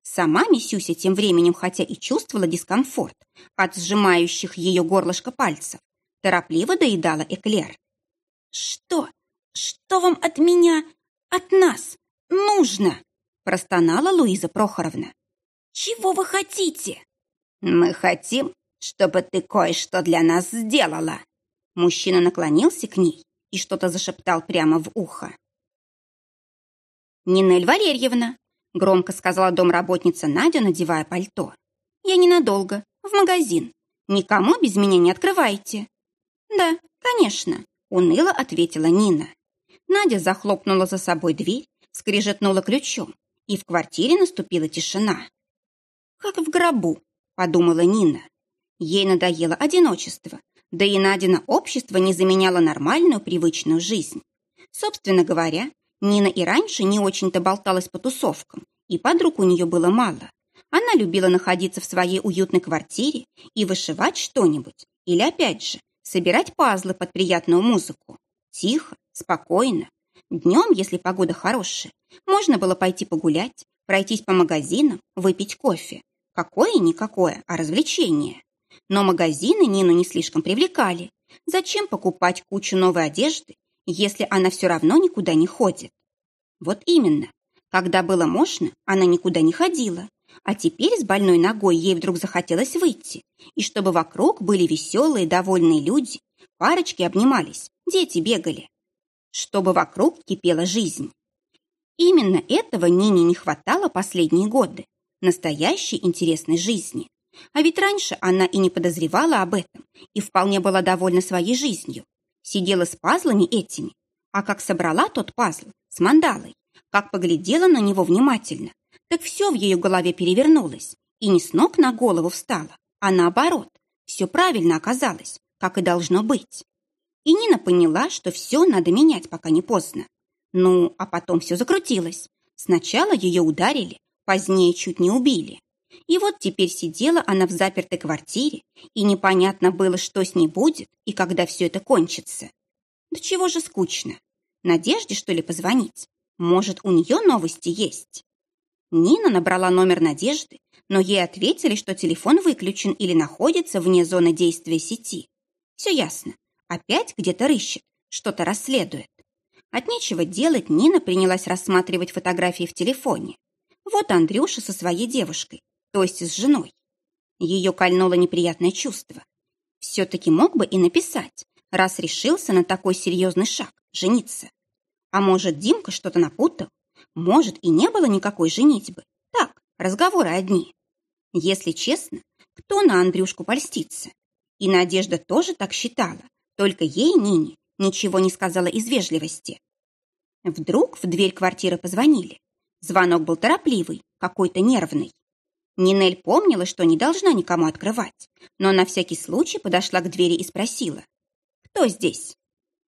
Сама Мисюся тем временем, хотя и чувствовала дискомфорт от сжимающих ее горлышко пальцев, торопливо доедала эклер. «Что? Что вам от меня, от нас нужно?» Простонала Луиза Прохоровна. «Чего вы хотите?» «Мы хотим, чтобы ты кое-что для нас сделала». Мужчина наклонился к ней и что-то зашептал прямо в ухо. «Нинель Валерьевна!» громко сказала домработница Надя, надевая пальто. «Я ненадолго, в магазин. Никому без меня не открывайте». «Да, конечно», — уныло ответила Нина. Надя захлопнула за собой дверь, скрижетнула ключом, и в квартире наступила тишина. «Как в гробу», — подумала Нина. Ей надоело одиночество, да и Надина общество не заменяло нормальную привычную жизнь. Собственно говоря, Нина и раньше не очень-то болталась по тусовкам, и подруг у нее было мало. Она любила находиться в своей уютной квартире и вышивать что-нибудь, или опять же, собирать пазлы под приятную музыку. Тихо, спокойно. Днем, если погода хорошая, можно было пойти погулять, пройтись по магазинам, выпить кофе. Какое-никакое, а развлечение. Но магазины Нину не слишком привлекали. Зачем покупать кучу новой одежды, если она все равно никуда не ходит? Вот именно. Когда было можно, она никуда не ходила. А теперь с больной ногой ей вдруг захотелось выйти. И чтобы вокруг были веселые, довольные люди, парочки обнимались, дети бегали. Чтобы вокруг кипела жизнь. Именно этого Нине не хватало последние годы. Настоящей интересной жизни. А ведь раньше она и не подозревала об этом, и вполне была довольна своей жизнью. Сидела с пазлами этими. А как собрала тот пазл с мандалой, как поглядела на него внимательно, так все в ее голове перевернулось, и не с ног на голову встала, а наоборот, все правильно оказалось, как и должно быть. И Нина поняла, что все надо менять, пока не поздно. Ну, а потом все закрутилось. Сначала ее ударили, позднее чуть не убили. И вот теперь сидела она в запертой квартире, и непонятно было, что с ней будет и когда все это кончится. Да чего же скучно. Надежде, что ли, позвонить? Может, у нее новости есть? Нина набрала номер Надежды, но ей ответили, что телефон выключен или находится вне зоны действия сети. Все ясно. Опять где-то рыщет, что-то расследует. От нечего делать Нина принялась рассматривать фотографии в телефоне. Вот Андрюша со своей девушкой, то есть с женой. Ее кольнуло неприятное чувство. Все-таки мог бы и написать, раз решился на такой серьезный шаг – жениться. А может, Димка что-то напутал? Может, и не было никакой женитьбы. Так, разговоры одни. Если честно, кто на Андрюшку польстится? И Надежда тоже так считала, только ей, Нине, ничего не сказала из вежливости. Вдруг в дверь квартиры позвонили. Звонок был торопливый, какой-то нервный. Нинель помнила, что не должна никому открывать, но на всякий случай подошла к двери и спросила. «Кто здесь?»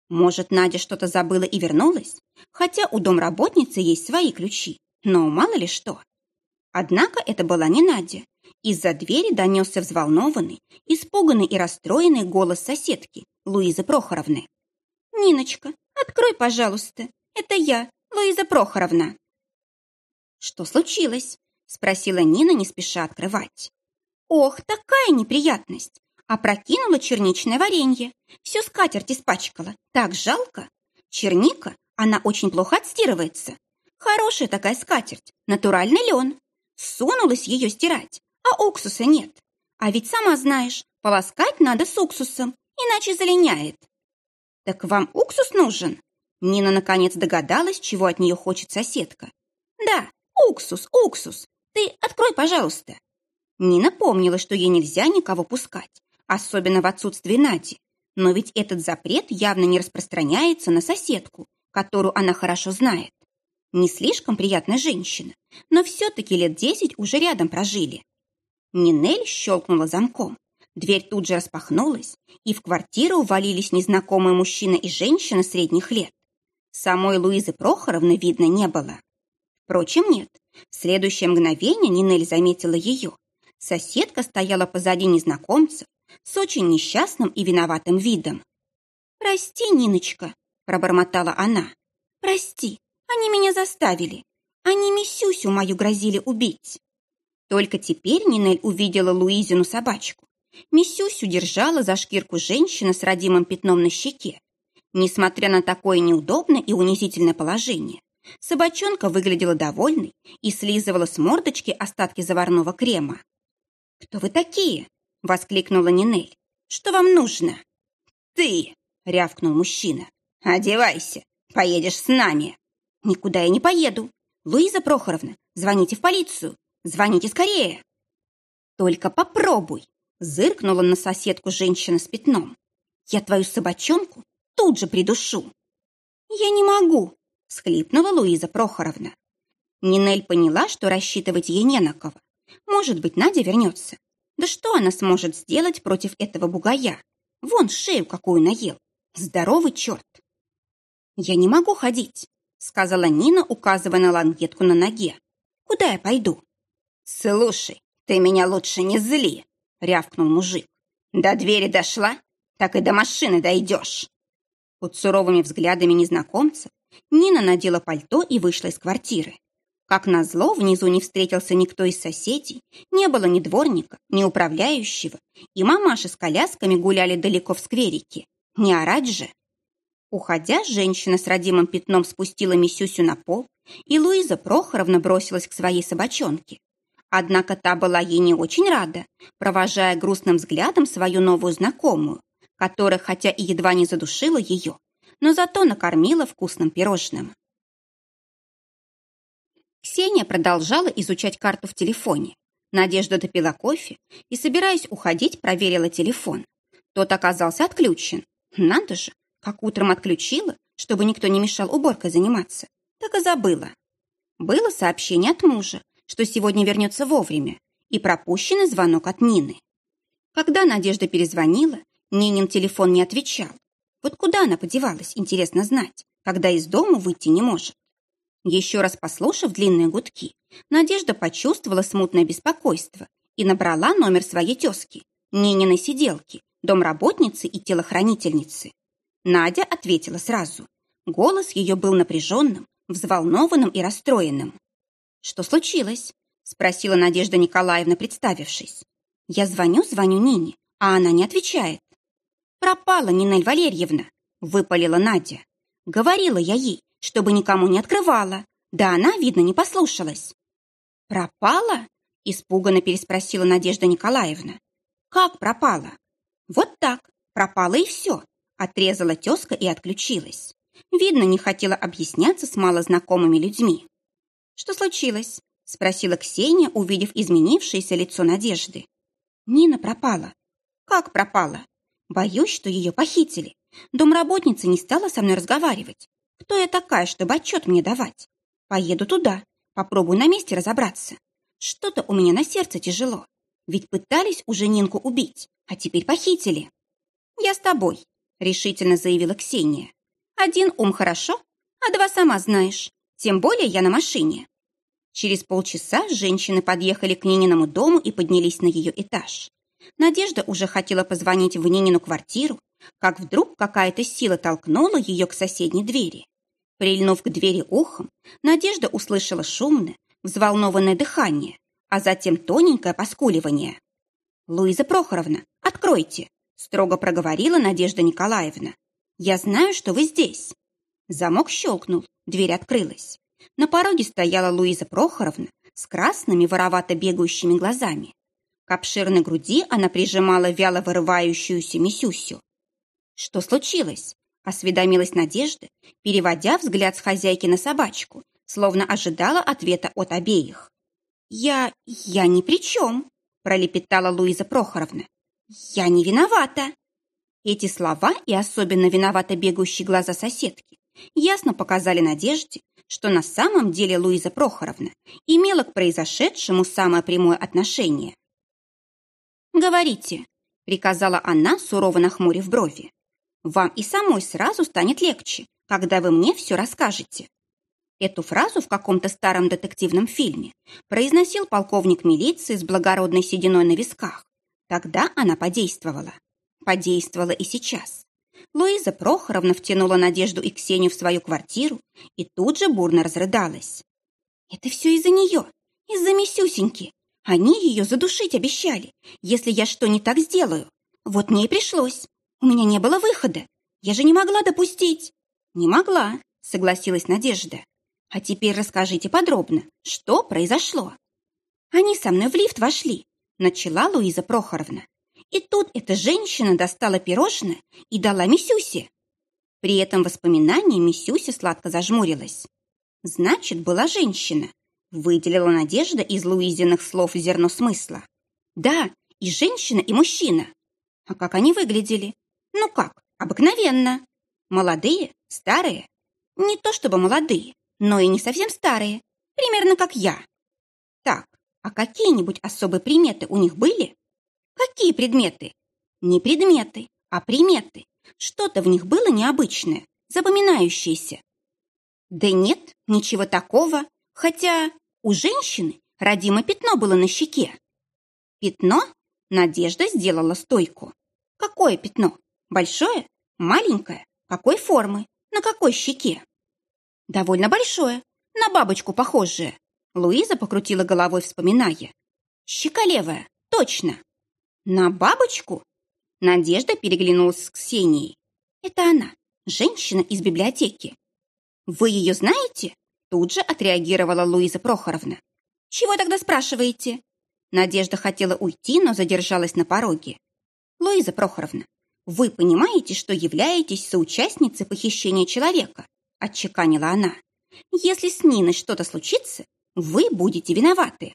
Может, Надя что-то забыла и вернулась? Хотя у домработницы есть свои ключи, но мало ли что. Однако это была не Надя. Из-за двери донесся взволнованный, испуганный и расстроенный голос соседки, Луизы Прохоровны. «Ниночка, открой, пожалуйста. Это я, Луиза Прохоровна». «Что случилось?» Спросила Нина, не спеша открывать. Ох, такая неприятность! Опрокинула черничное варенье. Всю скатерть испачкала. Так жалко. Черника, она очень плохо отстирывается. Хорошая такая скатерть, натуральный лен. Сунулась ее стирать, а уксуса нет. А ведь сама знаешь, полоскать надо с уксусом, иначе залиняет. Так вам уксус нужен? Нина наконец догадалась, чего от нее хочет соседка. Да, уксус, уксус. Ты открой, пожалуйста. Нина помнила, что ей нельзя никого пускать, особенно в отсутствии Нади. Но ведь этот запрет явно не распространяется на соседку, которую она хорошо знает. Не слишком приятная женщина, но все-таки лет десять уже рядом прожили. Нинель щелкнула замком. Дверь тут же распахнулась, и в квартиру увалились незнакомые мужчина и женщина средних лет. Самой Луизы Прохоровны видно не было. Впрочем, нет. В следующее мгновение Нинель заметила ее. Соседка стояла позади незнакомца с очень несчастным и виноватым видом. «Прости, Ниночка», — пробормотала она. «Прости, они меня заставили. Они Миссюсю мою грозили убить». Только теперь Нинель увидела Луизину собачку. Миссюсю держала за шкирку женщина с родимым пятном на щеке. Несмотря на такое неудобное и унизительное положение, Собачонка выглядела довольной и слизывала с мордочки остатки заварного крема. «Кто вы такие?» — воскликнула Нинель. «Что вам нужно?» «Ты!» — рявкнул мужчина. «Одевайся, поедешь с нами». «Никуда я не поеду. Луиза Прохоровна, Звоните в полицию! Звоните скорее!» «Только попробуй!» — зыркнула на соседку женщина с пятном. «Я твою собачонку тут же придушу!» «Я не могу!» — схлипнула Луиза Прохоровна. Нинель поняла, что рассчитывать ей не на кого. Может быть, Надя вернется. Да что она сможет сделать против этого бугая? Вон шею какую наел. Здоровый черт. «Я не могу ходить», — сказала Нина, указывая на лангетку на ноге. «Куда я пойду?» «Слушай, ты меня лучше не зли», — рявкнул мужик. «До двери дошла, так и до машины дойдешь». Под суровыми взглядами незнакомцев Нина надела пальто и вышла из квартиры. Как назло, внизу не встретился никто из соседей, не было ни дворника, ни управляющего, и мамаши с колясками гуляли далеко в скверике. Не орать же! Уходя, женщина с родимым пятном спустила Мисюсю на пол, и Луиза Прохоровна бросилась к своей собачонке. Однако та была ей не очень рада, провожая грустным взглядом свою новую знакомую, которая, хотя и едва не задушила ее, но зато накормила вкусным пирожным. Ксения продолжала изучать карту в телефоне. Надежда допила кофе и, собираясь уходить, проверила телефон. Тот оказался отключен. Надо же, как утром отключила, чтобы никто не мешал уборкой заниматься. Так и забыла. Было сообщение от мужа, что сегодня вернется вовремя, и пропущенный звонок от Нины. Когда Надежда перезвонила, Нинин телефон не отвечал. Вот куда она подевалась, интересно знать, когда из дома выйти не может. Еще раз послушав длинные гудки, Надежда почувствовала смутное беспокойство и набрала номер своей тезки, Нининой сиделки, домработницы и телохранительницы. Надя ответила сразу. Голос ее был напряженным, взволнованным и расстроенным. «Что случилось?» – спросила Надежда Николаевна, представившись. «Я звоню, звоню Нине, а она не отвечает». «Пропала Нинель Валерьевна», – выпалила Надя. «Говорила я ей, чтобы никому не открывала. Да она, видно, не послушалась. «Пропала?» – испуганно переспросила Надежда Николаевна. «Как пропала?» «Вот так, пропала и все», – отрезала тезка и отключилась. Видно, не хотела объясняться с малознакомыми людьми. «Что случилось?» – спросила Ксения, увидев изменившееся лицо Надежды. «Нина пропала». «Как пропала?» «Боюсь, что ее похитили. Домработница не стала со мной разговаривать. Кто я такая, чтобы отчет мне давать? Поеду туда, попробую на месте разобраться. Что-то у меня на сердце тяжело. Ведь пытались уже Нинку убить, а теперь похитили. Я с тобой, решительно заявила Ксения. Один ум хорошо, а два сама знаешь. Тем более я на машине. Через полчаса женщины подъехали к Нининому дому и поднялись на ее этаж. Надежда уже хотела позвонить в Нинину квартиру, как вдруг какая-то сила толкнула ее к соседней двери. Прильнув к двери ухом, Надежда услышала шумное, взволнованное дыхание, а затем тоненькое поскуливание. «Луиза Прохоровна, откройте!» строго проговорила Надежда Николаевна. «Я знаю, что вы здесь». Замок щелкнул, дверь открылась. На пороге стояла Луиза Прохоровна с красными воровато бегающими глазами. К обширной груди она прижимала вяло вырывающуюся Мисюсю. «Что случилось?» Осведомилась Надежда, переводя взгляд с хозяйки на собачку, словно ожидала ответа от обеих. «Я... я ни при чем», — пролепетала Луиза Прохоровна. «Я не виновата». Эти слова и особенно виновато бегающие глаза соседки ясно показали Надежде, что на самом деле Луиза Прохоровна имела к произошедшему самое прямое отношение. «Говорите», — приказала она, сурово нахмурив брови. Вам и самой сразу станет легче, когда вы мне все расскажете. Эту фразу в каком-то старом детективном фильме произносил полковник милиции с благородной сединой на висках. Тогда она подействовала. Подействовала и сейчас. Луиза Прохоровна втянула Надежду и Ксению в свою квартиру и тут же бурно разрыдалась. «Это все из-за нее, из-за Мисюсеньки. Они ее задушить обещали, если я что не так сделаю. Вот мне и пришлось. У меня не было выхода. Я же не могла допустить. Не могла, согласилась Надежда. А теперь расскажите подробно, что произошло. Они со мной в лифт вошли, начала Луиза Прохоровна. И тут эта женщина достала пирожное и дала Мисюсе. При этом воспоминании Мисюся сладко зажмурилась. Значит, была женщина. Выделила Надежда из Луизиных слов зерно смысла. Да, и женщина, и мужчина. А как они выглядели? Ну как, обыкновенно. Молодые, старые. Не то чтобы молодые, но и не совсем старые. Примерно как я. Так, а какие-нибудь особые приметы у них были? Какие предметы? Не предметы, а приметы. Что-то в них было необычное, запоминающееся. Да нет, ничего такого, хотя у женщины родимое пятно было на щеке. Пятно? Надежда сделала стойку. Какое пятно? Большое? Маленькое? Какой формы? На какой щеке? Довольно большое, на бабочку похожее. Луиза покрутила головой, вспоминая. Щека левая, точно. На бабочку? Надежда переглянулась с Ксенией. Это она, женщина из библиотеки. Вы ее знаете? Тут же отреагировала Луиза Прохоровна. «Чего тогда спрашиваете?» Надежда хотела уйти, но задержалась на пороге. «Луиза Прохоровна, вы понимаете, что являетесь соучастницей похищения человека?» отчеканила она. «Если с Ниной что-то случится, вы будете виноваты».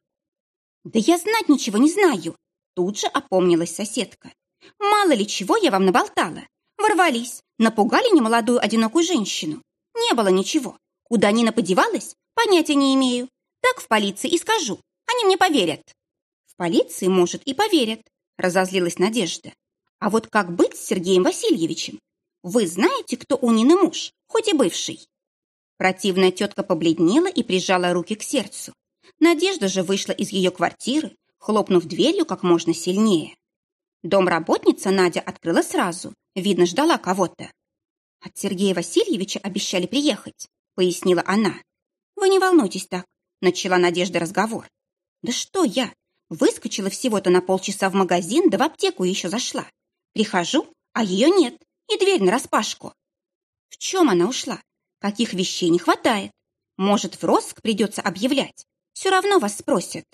«Да я знать ничего не знаю», тут же опомнилась соседка. «Мало ли чего я вам наболтала. Ворвались, напугали немолодую одинокую женщину. Не было ничего. Куда Нина подевалась, понятия не имею. Так в полиции и скажу. Они мне поверят. В полиции, может, и поверят, разозлилась Надежда. А вот как быть с Сергеем Васильевичем? Вы знаете, кто у Нины муж, хоть и бывший? Противная тетка побледнела и прижала руки к сердцу. Надежда же вышла из ее квартиры, хлопнув дверью как можно сильнее. Домработница Надя открыла сразу, видно, ждала кого-то. От Сергея Васильевича обещали приехать пояснила она. «Вы не волнуйтесь так», — начала Надежда разговор. «Да что я? Выскочила всего-то на полчаса в магазин, да в аптеку еще зашла. Прихожу, а ее нет, и дверь нараспашку. В чем она ушла? Каких вещей не хватает? Может, в розыск придется объявлять? Все равно вас спросят».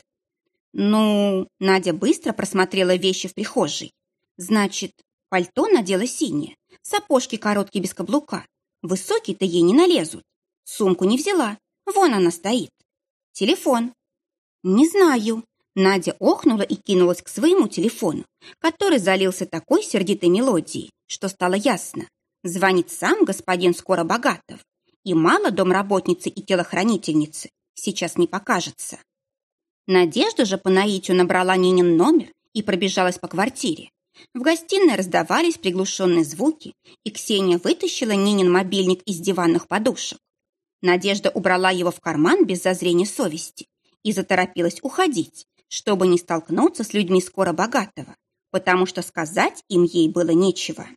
Ну, Надя быстро просмотрела вещи в прихожей. Значит, пальто надела синее, сапожки короткие без каблука. Высокие-то ей не налезут. Сумку не взяла. Вон она стоит. Телефон. Не знаю. Надя охнула и кинулась к своему телефону, который залился такой сердитой мелодией, что стало ясно. Звонит сам господин Скоробогатов. И мало домработницы и телохранительницы сейчас не покажется. Надежда же по наитию набрала Нинин номер и пробежалась по квартире. В гостиной раздавались приглушенные звуки, и Ксения вытащила Нинин мобильник из диванных подушек. Надежда убрала его в карман без зазрения совести и заторопилась уходить, чтобы не столкнуться с людьми скоро богатого, потому что сказать им ей было нечего.